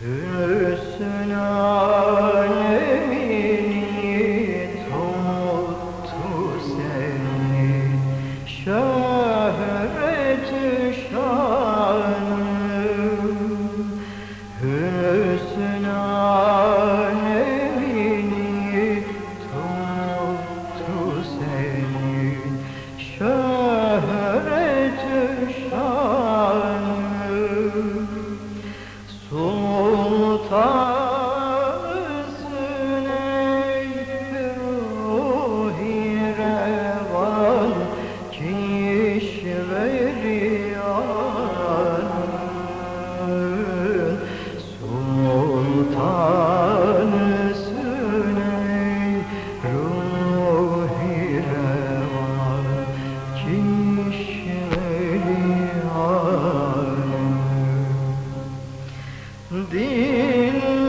Hüsnü Dillerde